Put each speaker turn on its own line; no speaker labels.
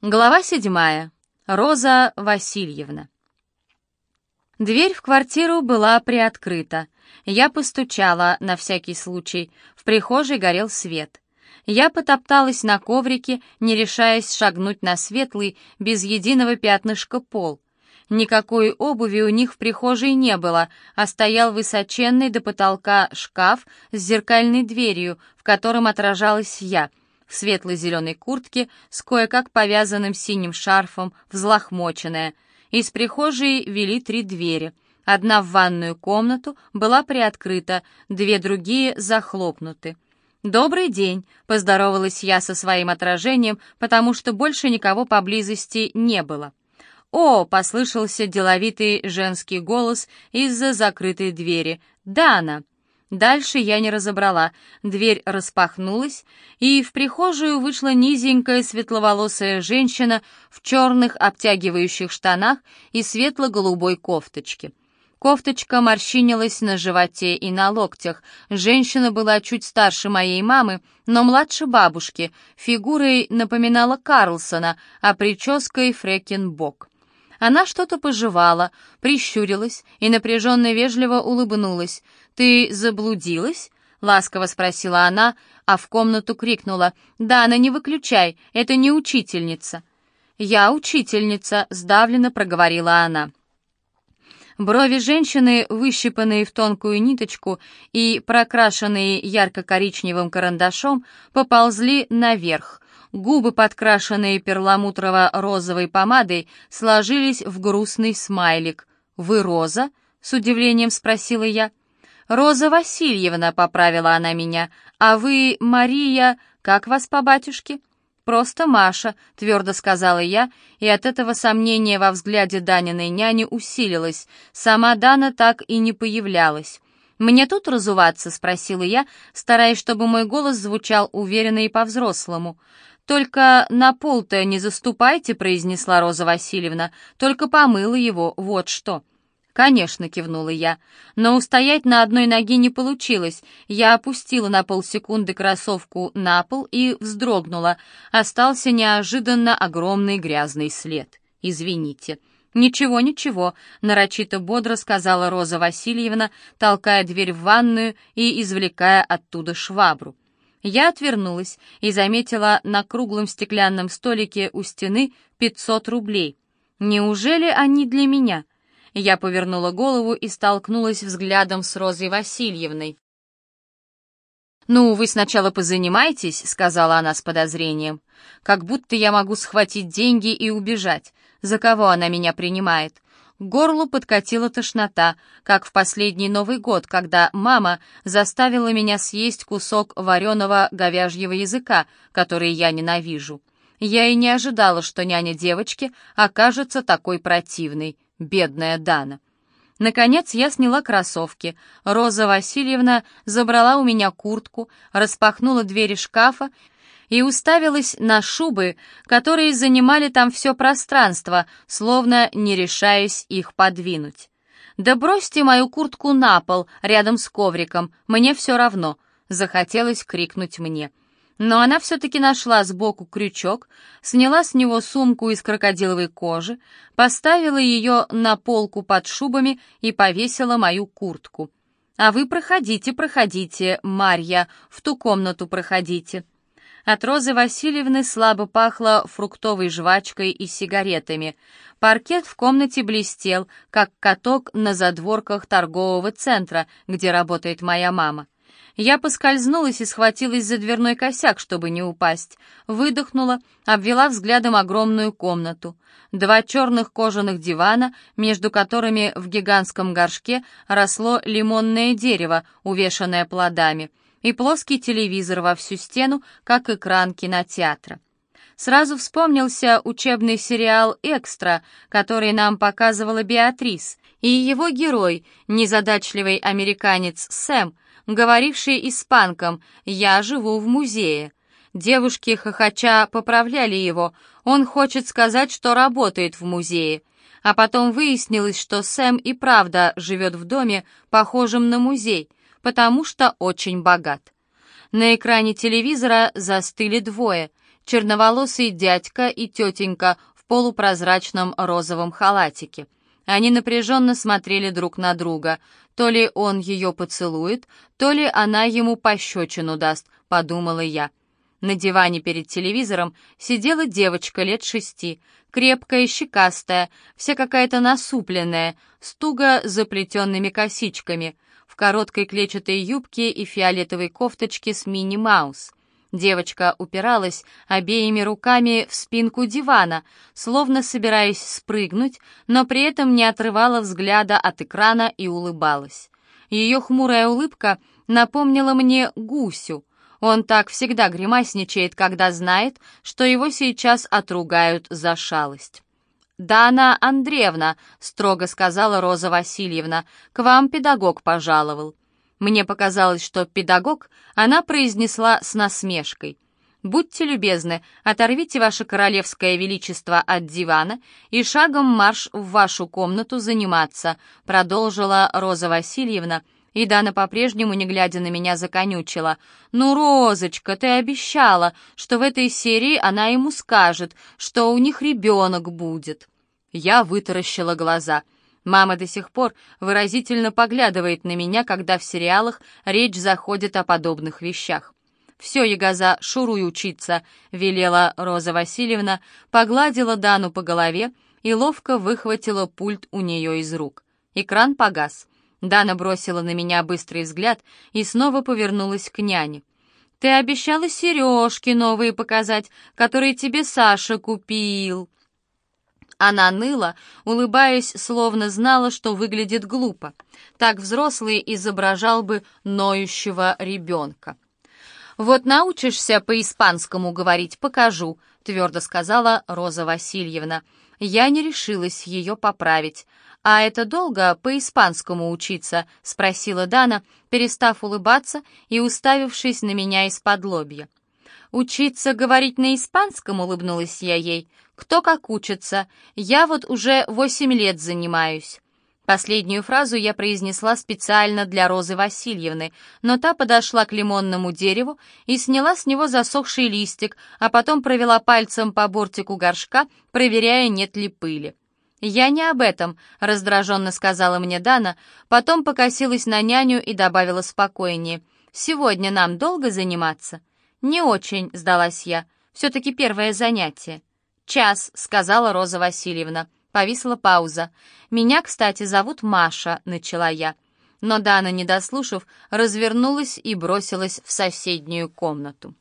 Глава седьмая. Роза Васильевна. Дверь в квартиру была приоткрыта. Я постучала на всякий случай. В прихожей горел свет. Я потопталась на коврике, не решаясь шагнуть на светлый, без единого пятнышка пол. Никакой обуви у них в прихожей не было, а стоял высоченный до потолка шкаф с зеркальной дверью, в котором отражалась я — в светло-зеленой куртке с кое-как повязанным синим шарфом, взлохмоченная. Из прихожей вели три двери. Одна в ванную комнату была приоткрыта, две другие захлопнуты. «Добрый день», — поздоровалась я со своим отражением, потому что больше никого поблизости не было. «О!» — послышался деловитый женский голос из-за закрытой двери. «Дана!» Дальше я не разобрала. Дверь распахнулась, и в прихожую вышла низенькая светловолосая женщина в черных обтягивающих штанах и светло-голубой кофточке. Кофточка морщинилась на животе и на локтях. Женщина была чуть старше моей мамы, но младше бабушки, фигурой напоминала Карлсона, а прической Фрекенбок. Она что-то пожевала, прищурилась и напряженно вежливо улыбнулась. «Ты заблудилась?» — ласково спросила она, а в комнату крикнула. «Да, она не выключай, это не учительница». «Я учительница», — сдавленно проговорила она. Брови женщины, выщипанные в тонкую ниточку и прокрашенные ярко-коричневым карандашом, поползли наверх. Губы, подкрашенные перламутрово-розовой помадой, сложились в грустный смайлик. «Вы Роза?» — с удивлением спросила я. «Роза Васильевна», — поправила она меня, — «а вы Мария, как вас по батюшке?» «Просто Маша», — твердо сказала я, и от этого сомнение во взгляде Даниной няни усилилось. Сама Дана так и не появлялась. «Мне тут разуваться?» — спросила я, стараясь, чтобы мой голос звучал уверенно и по-взрослому. «Только на пол-то не заступайте», — произнесла Роза Васильевна, «только помыла его, вот что». «Конечно», — кивнула я. Но устоять на одной ноге не получилось. Я опустила на полсекунды кроссовку на пол и вздрогнула. Остался неожиданно огромный грязный след. «Извините». «Ничего, ничего», — нарочито бодро сказала Роза Васильевна, толкая дверь в ванную и извлекая оттуда швабру. Я отвернулась и заметила на круглом стеклянном столике у стены 500 рублей. Неужели они для меня? Я повернула голову и столкнулась взглядом с Розой Васильевной. «Ну, вы сначала позанимайтесь», — сказала она с подозрением. «Как будто я могу схватить деньги и убежать. За кого она меня принимает? Горлу подкатила тошнота, как в последний Новый год, когда мама заставила меня съесть кусок вареного говяжьего языка, который я ненавижу. Я и не ожидала, что няня девочки окажется такой противной, бедная Дана. Наконец я сняла кроссовки. Роза Васильевна забрала у меня куртку, распахнула двери шкафа и уставилась на шубы, которые занимали там все пространство, словно не решаясь их подвинуть. «Да бросьте мою куртку на пол, рядом с ковриком, мне все равно», — захотелось крикнуть мне. Но она все-таки нашла сбоку крючок, сняла с него сумку из крокодиловой кожи, поставила ее на полку под шубами и повесила мою куртку. «А вы проходите, проходите, Марья, в ту комнату проходите», от Розы Васильевны слабо пахло фруктовой жвачкой и сигаретами. Паркет в комнате блестел, как каток на задворках торгового центра, где работает моя мама. Я поскользнулась и схватилась за дверной косяк, чтобы не упасть. Выдохнула, обвела взглядом огромную комнату. Два черных кожаных дивана, между которыми в гигантском горшке росло лимонное дерево, увешанное плодами — и плоский телевизор во всю стену, как экран кинотеатра. Сразу вспомнился учебный сериал «Экстра», который нам показывала Беатрис, и его герой, незадачливый американец Сэм, говоривший испанком «Я живу в музее». Девушки хохоча поправляли его, он хочет сказать, что работает в музее. А потом выяснилось, что Сэм и правда живет в доме, похожем на музей, потому что очень богат. На экране телевизора застыли двое. черноволосый дядька и тетенька в полупрозрачном розовом халатике. Они напряженно смотрели друг на друга. То ли он ее поцелует, то ли она ему пощечину даст, подумала я. На диване перед телевизором сидела девочка лет шести, крепкая, щекастая, вся какая-то насупленная, с туго заплетенными косичками, в короткой клетчатой юбке и фиолетовой кофточке с мини-маус. Девочка упиралась обеими руками в спинку дивана, словно собираясь спрыгнуть, но при этом не отрывала взгляда от экрана и улыбалась. Ее хмурая улыбка напомнила мне гусю. Он так всегда гримасничает, когда знает, что его сейчас отругают за шалость. «Дана Андреевна», — строго сказала Роза Васильевна, — «к вам педагог пожаловал». Мне показалось, что педагог она произнесла с насмешкой. «Будьте любезны, оторвите ваше королевское величество от дивана и шагом марш в вашу комнату заниматься», продолжила Роза Васильевна, и Дана по-прежнему, не глядя на меня, законючила. «Ну, Розочка, ты обещала, что в этой серии она ему скажет, что у них ребенок будет». Я вытаращила глаза — Мама до сих пор выразительно поглядывает на меня, когда в сериалах речь заходит о подобных вещах. «Все, Ягоза, шуруй учиться», — велела Роза Васильевна, погладила Дану по голове и ловко выхватила пульт у нее из рук. Экран погас. Дана бросила на меня быстрый взгляд и снова повернулась к няне. «Ты обещала сережки новые показать, которые тебе Саша купил», она ныла, улыбаясь, словно знала, что выглядит глупо. Так взрослый изображал бы ноющего ребенка. «Вот научишься по-испанскому говорить, покажу», — твердо сказала Роза Васильевна. Я не решилась ее поправить. «А это долго по-испанскому учиться?» — спросила Дана, перестав улыбаться и уставившись на меня из-под лобья. «Учиться говорить на испанском?» — улыбнулась я ей. «Кто как учится. Я вот уже восемь лет занимаюсь». Последнюю фразу я произнесла специально для Розы Васильевны, но та подошла к лимонному дереву и сняла с него засохший листик, а потом провела пальцем по бортику горшка, проверяя, нет ли пыли. «Я не об этом», — раздраженно сказала мне Дана, потом покосилась на няню и добавила спокойнее. «Сегодня нам долго заниматься?» «Не очень», — сдалась я. «Все-таки первое занятие». «Час», — сказала Роза Васильевна. Повисла пауза. «Меня, кстати, зовут Маша», — начала я. Но Дана, не дослушав, развернулась и бросилась в соседнюю комнату.